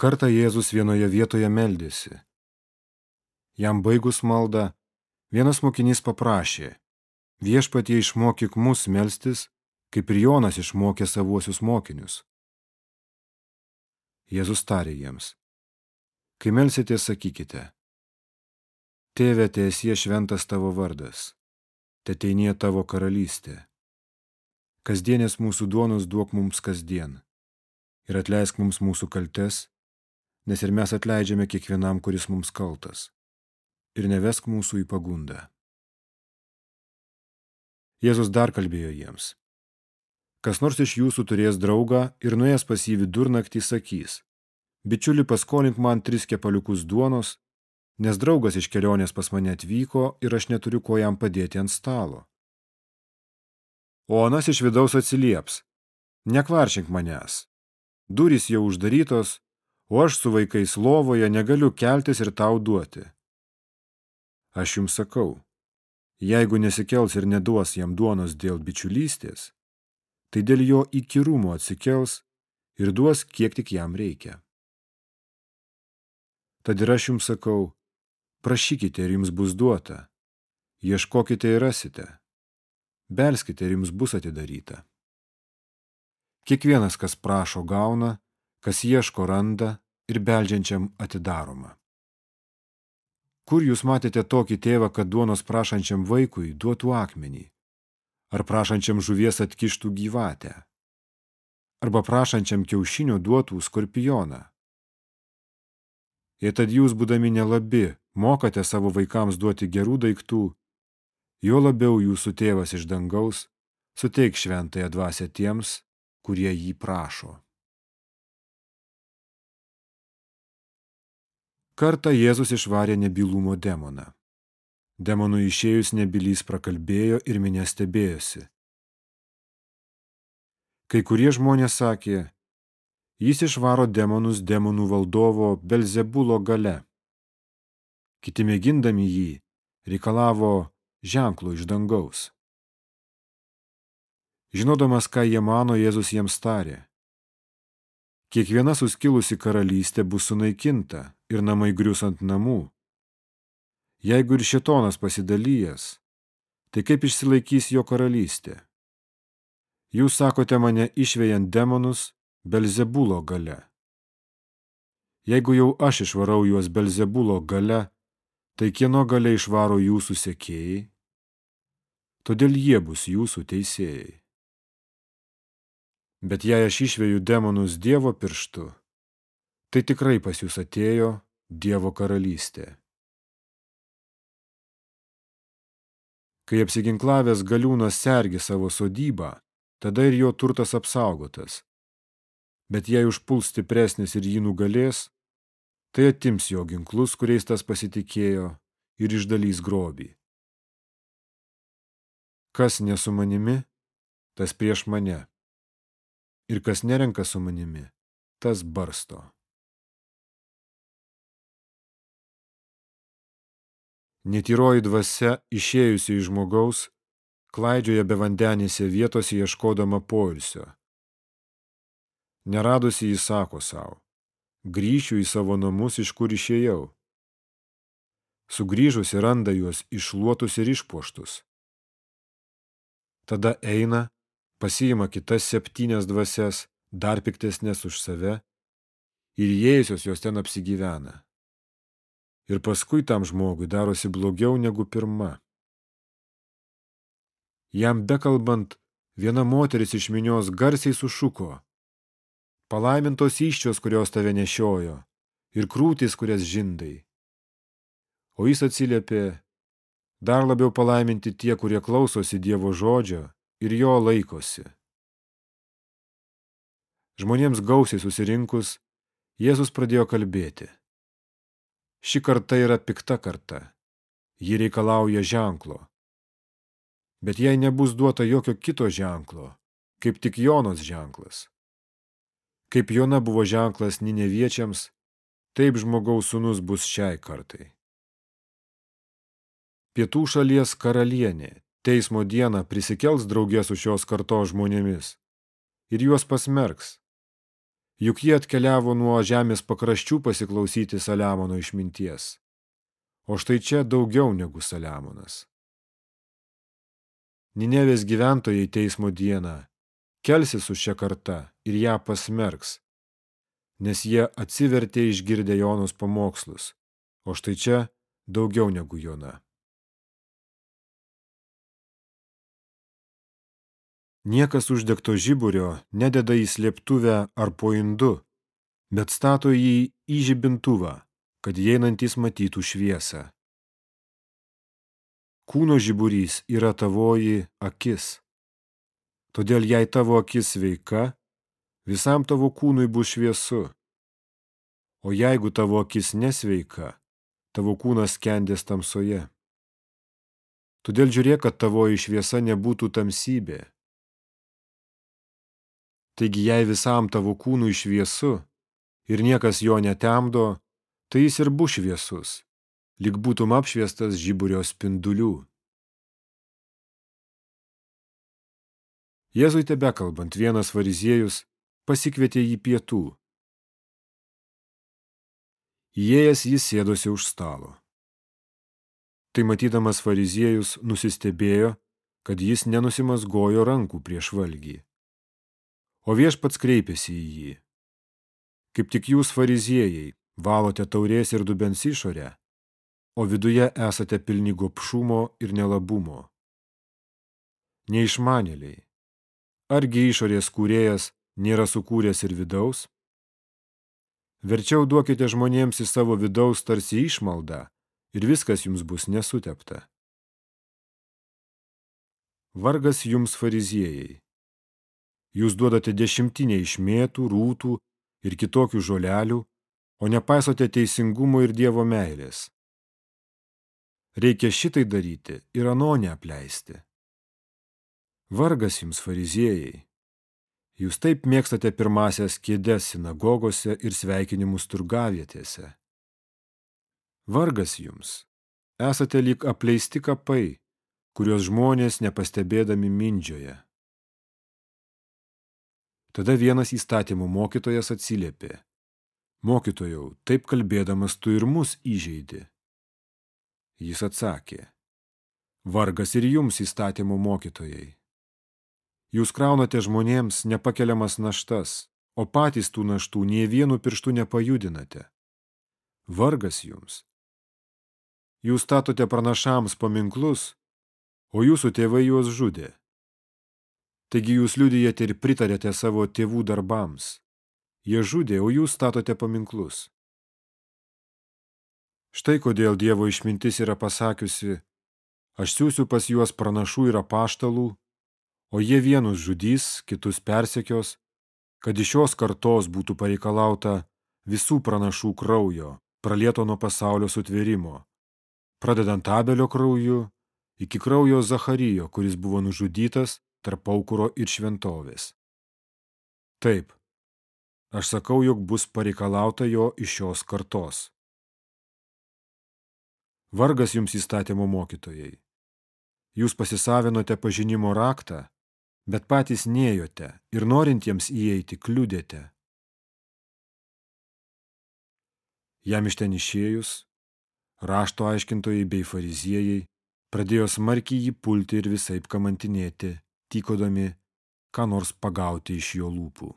Kartą Jėzus vienoje vietoje meldėsi. Jam baigus maldą, vienas mokinys paprašė, viešpatie išmokyk mus melstis, kaip ir Jonas išmokė savuosius mokinius. Jėzus tarė jiems, kai melsitės, sakykite, Tėve, tiesie šventas tavo vardas, te teinie tavo karalystė. Kasdienės mūsų duonos duok mums kasdien ir atleisk mums mūsų kaltes, nes ir mes atleidžiame kiekvienam, kuris mums kaltas, ir nevesk mūsų į pagundą. Jėzus dar kalbėjo jiems. Kas nors iš jūsų turės draugą ir nuėjęs pas jį vidurnaktį sakys, bičiuli paskolink man tris kepaliukus duonos, nes draugas iš kelionės pas mane atvyko ir aš neturiu ko jam padėti ant stalo. O anas iš vidaus atsilieps, nekvaršink manęs. Durys jau uždarytos, o aš su vaikais lovoje negaliu keltis ir tau duoti. Aš jums sakau, jeigu nesikels ir neduos jam duonos dėl bičiulystės, tai dėl jo įkyrumo atsikels ir duos, kiek tik jam reikia. Tad ir aš jums sakau, Prašykite ir jums bus duota. Ieškokite ir rasite. Belskite ir jums bus atidaryta. Kiekvienas, kas prašo, gauna, kas ieško, randa ir beldžiančiam atidaroma. Kur jūs matėte tokį tėvą, kad duonos prašančiam vaikui duotų akmenį? Ar prašančiam žuvies atkištų gyvatę? Arba prašančiam kiaušinio duotų skorpioną? Jei tad jūs, būdami nelabi, mokate savo vaikams duoti gerų daiktų, jo labiau jūsų tėvas iš dangaus suteik šventąją dvasę tiems, kurie jį prašo. Kartą Jėzus išvarė nebylumo demoną. Demonui išėjus nebylys prakalbėjo ir minė stebėjosi. Kai kurie žmonės sakė, Jis išvaro demonus demonų valdovo Belzebulo gale. Kiti mėgindami jį reikalavo ženklų iš dangaus. Žinodamas, ką jie mano, Jėzus jiems tarė. Kiekviena suskilusi karalystė bus sunaikinta ir namai grius ant namų. Jeigu ir šitonas pasidalyjas, tai kaip išsilaikys jo karalystė? Jūs sakote mane išvejant demonus, Belzebulo gale. Jeigu jau aš išvarau juos Belzebulo gale, tai kieno gale išvaro jūsų sekėjai? Todėl jie bus jūsų teisėjai. Bet jei aš išveju demonus Dievo pirštu, tai tikrai pas jūs atėjo Dievo karalystė. Kai apsiginklavęs galiūnas sergi savo sodybą, tada ir jo turtas apsaugotas bet jei užpuls stipresnis ir jį nugalės, tai atims jo ginklus, kuriais tas pasitikėjo, ir išdalys grobį. Kas ne su manimi, tas prieš mane, ir kas nerenka su manimi, tas barsto. Netyroji dvasia, išėjusi iš žmogaus, klaidžioja be vandenėse vietose ieškodama poilsio Neradusi jis sako savo, grįšiu į savo namus, iš kur išėjau. Sugrįžusi randa juos išluotus ir išpuoštus. Tada eina, pasiima kitas septynias dvasias, dar piktesnės už save, ir įėjusios jos ten apsigyvena. Ir paskui tam žmogui darosi blogiau negu pirma. Jam bekalbant, viena moteris iš minios garsiai sušuko – palaimintos iščios, kurios tave nešiojo, ir krūtis, kurias žindai. O jis atsiliepė, dar labiau palaiminti tie, kurie klausosi Dievo žodžio ir jo laikosi. Žmonėms gausiai susirinkus, Jėzus pradėjo kalbėti. Ši karta yra pikta karta, ji reikalauja ženklo. Bet jai nebus duota jokio kito ženklo, kaip tik Jonos ženklas. Kaip Jona buvo ženklas Nineviečiams, taip žmogaus sūnus bus šiai kartai. Pietų šalies karalienė teismo dieną prisikels draugė su šios kartos žmonėmis ir juos pasmerks. Juk jie atkeliavo nuo žemės pakraščių pasiklausyti Saliamono išminties. O štai čia daugiau negu Saliamonas. Ninevės gyventojai teismo dieną kelsis su šia karta ir ją pasmerks, nes jie atsivertė išgirdę Jonos pamokslus, o štai čia daugiau negu Jona. Niekas uždegto žiburio nededa į slėptuvę ar po indu, bet stato jį į žibintuvą, kad įeinantis matytų šviesą. Kūno žiburys yra tavoji akis. Todėl jei tavo akis sveika, visam tavo kūnui bus šviesu. O jeigu tavo akis nesveika, tavo kūnas kendės tamsoje. Todėl žiūrėk, kad tavoji šviesa nebūtų tamsybė. Taigi jei visam tavo kūnui šviesu ir niekas jo netemdo, tai jis ir bus šviesus, lyg būtum apšviestas žiburio spindulių. Jėzui tebekalbant vienas fariziejus pasikvietė jį pietų. Įėjęs jis sėdosi už stalo. Tai matydamas fariziejus nusistebėjo, kad jis nenusimasgojo rankų prieš valgį. O viešpats kreipėsi į jį. Kaip tik jūs fariziejai valote taurės ir dubens išorę, o viduje esate pilni gopšumo ir nelabumo. Neišmanėliai. Argi išorės kūrėjas nėra sukūręs ir vidaus? Verčiau duokite žmonėms į savo vidaus tarsi išmaldą ir viskas jums bus nesutepta. Vargas jums fariziejai. Jūs duodate dešimtinę iš mėtų, rūtų ir kitokių žolelių, o nepaisote teisingumo ir Dievo meilės. Reikia šitai daryti ir ano neapleisti. Vargas jums fariziejai. Jūs taip mėgstate pirmasias kėdes sinagogose ir sveikinimus turgavietėse. Vargas jums. Esate lyg apleisti kapai, kuriuos žmonės nepastebėdami mindžioje. Tada vienas įstatymų mokytojas atsiliepė. Mokytojau, taip kalbėdamas tu ir mus įžeidi. Jis atsakė. Vargas ir jums įstatymų mokytojai. Jūs kraunate žmonėms nepakeliamas naštas, o patys tų naštų nie vienu pirštu nepajudinate. Vargas jums. Jūs statote pranašams paminklus, o jūsų tėvai juos žudė. Taigi jūs liudijate ir pritarėte savo tėvų darbams. Jie žudė, o jūs statote paminklus. Štai kodėl Dievo išmintis yra pasakiusi, aš siūsiu pas juos pranašų ir apaštalų, o jie vienus žudys, kitus persekios, kad iš šios kartos būtų pareikalauta visų pranašų kraujo, pralieto nuo pasaulio sutvėrimo, pradedant Abelio krauju iki kraujo Zacharijo, kuris buvo nužudytas tarp aukuro ir šventovės. Taip, aš sakau, jog bus pareikalauta jo iš šios kartos. Vargas jums įstatymo mokytojai. Jūs pasisavinote pažinimo raktą, bet patys nėjote ir norintiems įeiti kliudėte. Jam iš ten išėjus, rašto aiškintojai bei fariziejai pradėjo smarkiai jį pulti ir visaip kamantinėti, tykodami, ką nors pagauti iš jo lūpų.